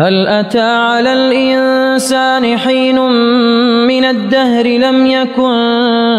هل أتى على الإنسان حين من الدهر لم يكن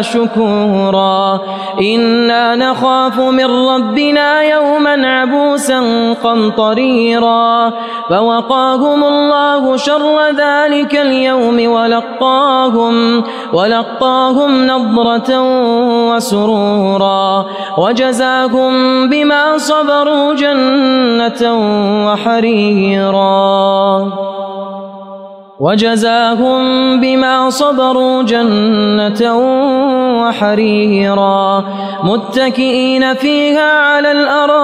شكورا. إنا نخاف من ربنا يوما عبوسا قمطريرا. فوقاهم الله شر ذلك اليوم ولقاهم ولقاهم نضرة وسرورا. وجزاهم بما صبروا جنة وحريرا. وجزاهم بما صبروا جنة وحريرا. متكئين فيها على الأرائك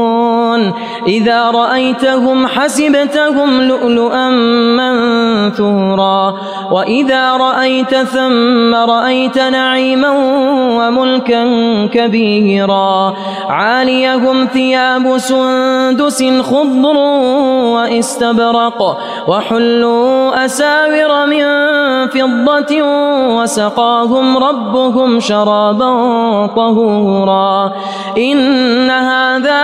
إذا رأيتهم حسبتهم لؤلؤا منثورا. وإذا رأيت ثم رأيت نعيما وملكا كبيرا. عاليهم ثياب سندس خضر واستبرق. وحلوا أساور من فضة وسقاهم ربهم شرابا طهورا. إن